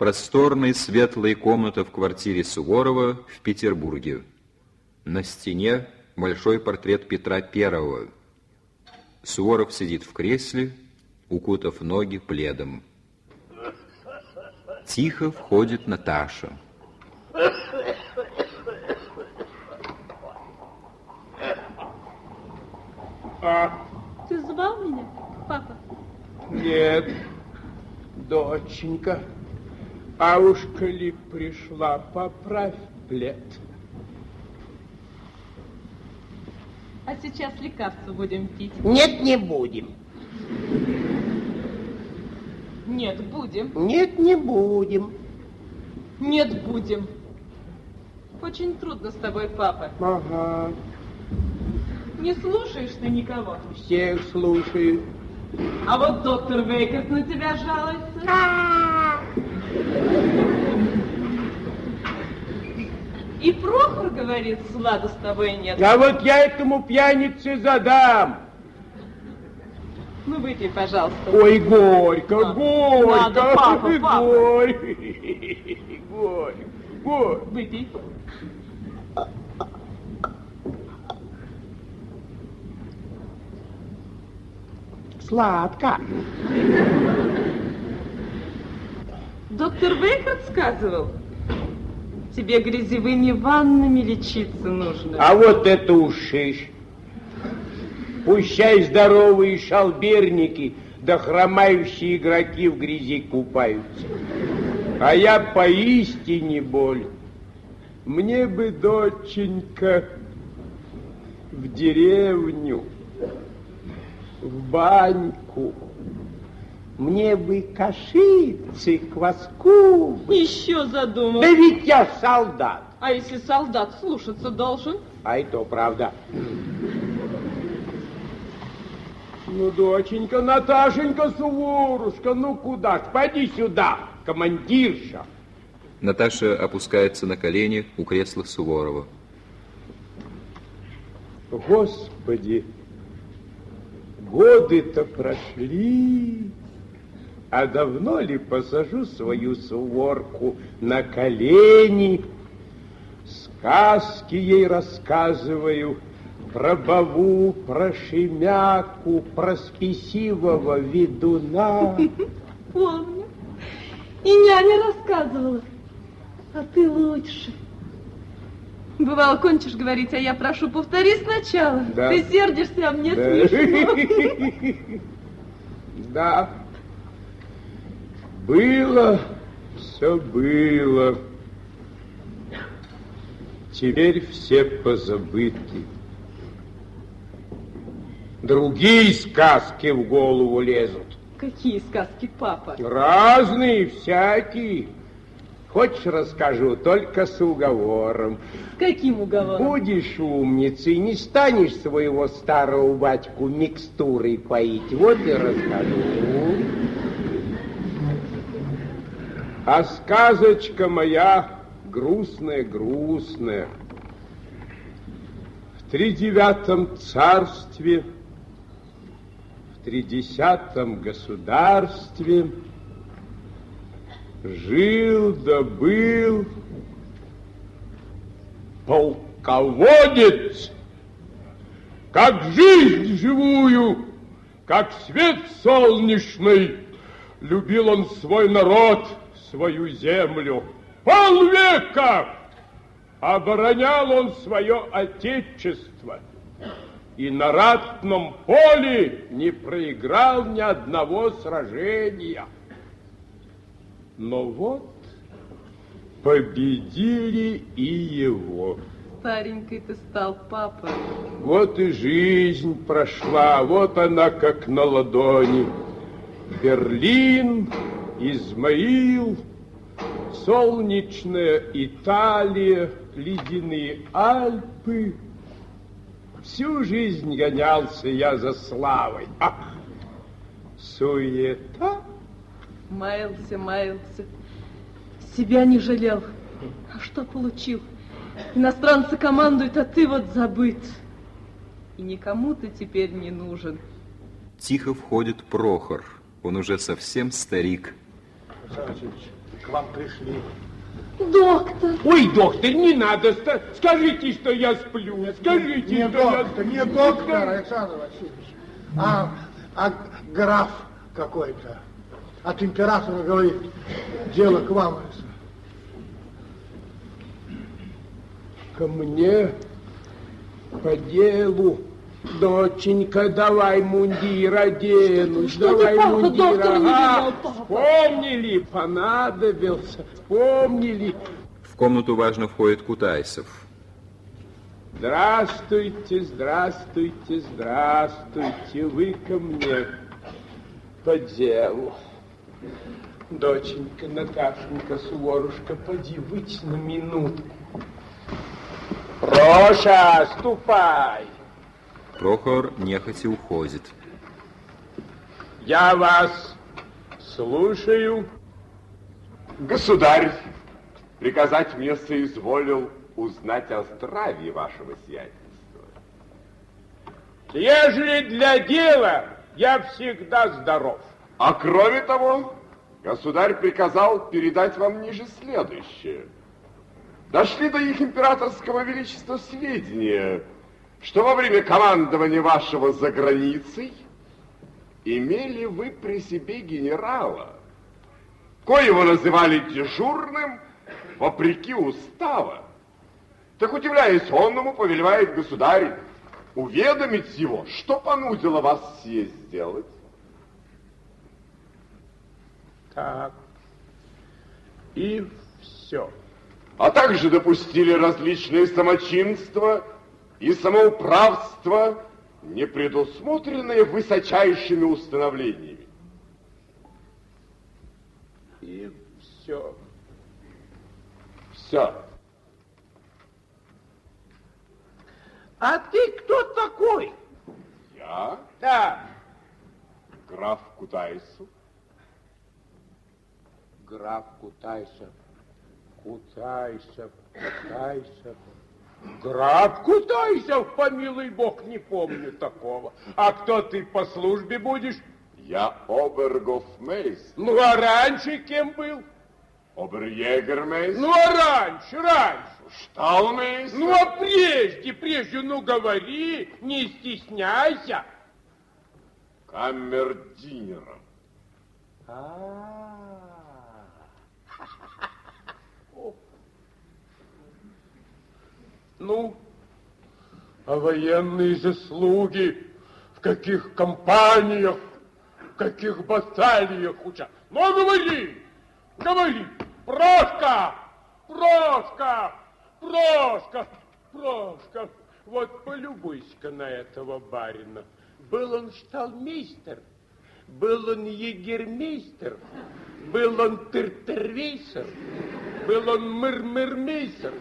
Просторная светлая комната в квартире Суворова в Петербурге. На стене большой портрет Петра Первого. Суворов сидит в кресле, укутав ноги пледом. Тихо входит Наташа. А, Ты звал меня, папа? нет, доченька. А уж коли пришла, поправь плед. А сейчас лекарство будем пить. Нет, не будем. Нет, будем. Нет, не будем. Нет, будем. Очень трудно с тобой, папа. Ага, Не слушаешь ты никого. всех слушаю. А вот доктор Вейкерс на тебя жалуется. И Прохор говорит, слада с тобой нет. А вот я этому пьянице задам. Ну, выпей, пожалуйста. Ой, горько, Надо, горько, надо, папа, папа. горько, горько, горько. Выпей. Сладко. Доктор Вейкерс сказывал, тебе грязевыми ваннами лечиться нужно. А вот это уж шиш. Пущай здоровые шалберники, да хромающие игроки в грязи купаются. А я поистине болен. Мне бы, доченька, в деревню, в баньку. Мне бы кашицы, кваску. бы. Еще задумал. Да ведь я солдат. А если солдат слушаться должен? А и то правда. Ну, доченька, Наташенька, Суворушка, ну куда ж, пойди сюда, командирша. Наташа опускается на колени у кресла Суворова. Господи, годы-то прошли, а давно ли посажу свою суворку на колени, сказки ей рассказываю про Баву, про Шемяку, про спесивого ведуна. Помню. И няня рассказывала. А ты лучше. Бывало, кончишь говорить, а я прошу, повтори сначала. Да. Ты сердишься, а мне Да. смешно. Да. Было, все было. Теперь все позабыты. Другие сказки в голову лезут. Какие сказки, папа? Разные, всякие. Хочешь, расскажу, только с уговором. Каким уговором? Будешь умницей, не станешь своего старого батьку микстурой поить. Вот и расскажу. А сказочка моя грустная-грустная. В тридевятом царстве, в тридесятом государстве жил да был полководец, как жизнь живую, как свет солнечный, любил он свой народ, свою землю. Полвека оборонял он свое отечество и на ратном поле не проиграл ни одного сражения. Но вот победили и его. Старенький ты стал, папа. Вот и жизнь прошла, вот она как на ладони. Берлин, Измаил, солнечная Италия, ледяные Альпы. Всю жизнь гонялся я за славой. Ах, суета. Маялся, маялся. Себя не жалел. А что получил? Иностранцы командуют, а ты вот забыт. И никому ты теперь не нужен. Тихо входит Прохор. Он уже совсем старик. Вам пришли. Доктор. Ой, доктор, не надо. Скажите, что я сплю. Скажите, не что доктор, я Не доктор, Александр Васильевич, а, а граф какой-то. От императора говорит, дело к вам. Ко мне по делу. Доченька, давай мундир оденусь, Что давай папа, мундир. ага. Вспомнили, понадобился, вспомнили. В комнату важно входит Кутайсов. Здравствуйте, здравствуйте, здравствуйте, вы ко мне по делу. Доченька, Наташенька, Суворушка, поди выйти на минутку. Проша, ступай. Прохор нехотя уходит. Я вас слушаю. Государь, приказать мне соизволил узнать о здравии вашего сиятельства. Ежели для дела, я всегда здоров. А кроме того, государь приказал передать вам ниже следующее. Дошли до их императорского величества сведения, что во время командования вашего за границей имели вы при себе генерала, коего называли дежурным вопреки устава. Так удивляясь онному, повелевает государь уведомить его, что понудило вас сие сделать. Так. И все. а также допустили различные самочинства и самоуправства, не предусмотренные высочайшими установлениями. И все. Все. А ты кто такой? Я, Да. граф Кутайсов, Граф Кутайсов. Кутайсов. Кутайсов. Граф Кутайсов, помилуй бог, не помню такого. А кто ты по службе будешь? я обергофмейстер, Ну, а раньше кем был? оберъегермейстер, Ну, а раньше, раньше. шталмейстер, Ну, а прежде, прежде, ну, говори, не стесняйся. камердинером. А. Ну, а военные заслуги в каких компаниях, в каких баталиях учат? Ну, говори, говори, Прошка, Прошка, Прошка, Прошка. Вот полюбуйся-ка на этого барина. Был он шталмейстер, был он егермейстер, был он тертервейсер, был он мырмырмейсер.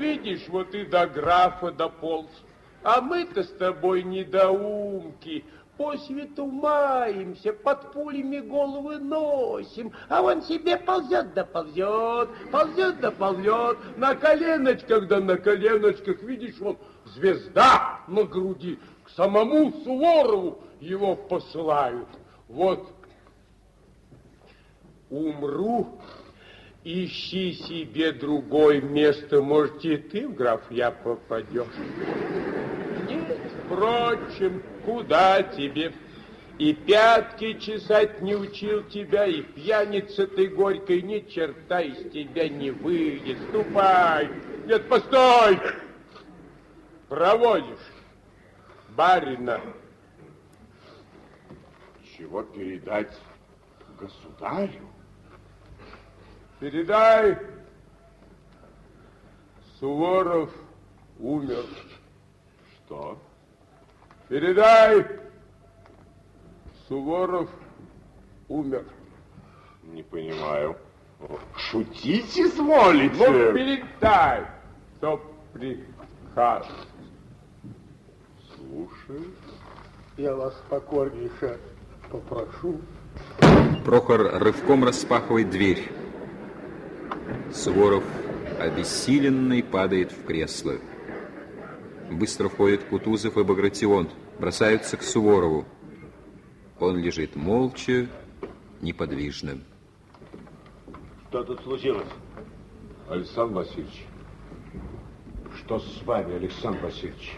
Видишь, вот и до графа дополз. А мы-то с тобой недоумки, по свету маемся, под пулями головы носим, а он себе ползет да ползет, ползет да ползет, на коленочках да на коленочках, видишь, вот звезда на груди, к самому Суворову его посылают. Вот умру, ищи себе другое место, может, и ты в графья попадешь. Нет, впрочем, куда тебе? И пятки чесать не учил тебя, и пьяница ты горькой, ни черта из тебя не выйдет. Ступай! Нет, постой! Проводишь барина. Чего передать государю? Передай, Суворов умер. Что? Передай, Суворов умер. Не понимаю. Шутить изволите? Ну, передай, кто приказ. Слушаю. Я вас покорнейше попрошу. Прохор рывком распахивает дверь. Суворов, обессиленный, падает в кресло. Быстро входят Кутузов и Багратион, бросаются к Суворову. Он лежит молча, неподвижно. Что тут случилось? Александр Васильевич, что с вами, Александр Васильевич?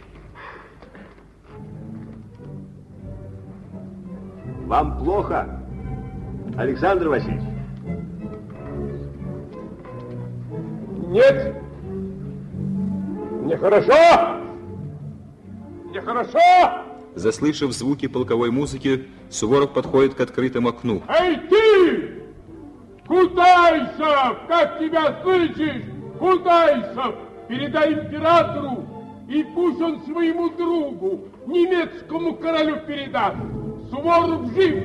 Вам плохо, Александр Васильевич? Нет. Мне хорошо. Мне хорошо. Заслышав звуки полковой музыки, Суворов подходит к открытому окну. Эй, ты! Кутайсов! Как тебя слышишь? Кутайсов! Передай императору, и пусть он своему другу, немецкому королю передаст. Суворов жив!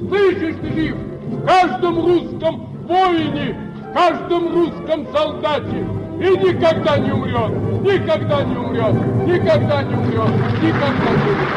Слышишь ты жив? В каждом русском воине, в каждом русском солдате. И никогда не умрет, никогда не умрет, никогда не умрет, никогда не умрет.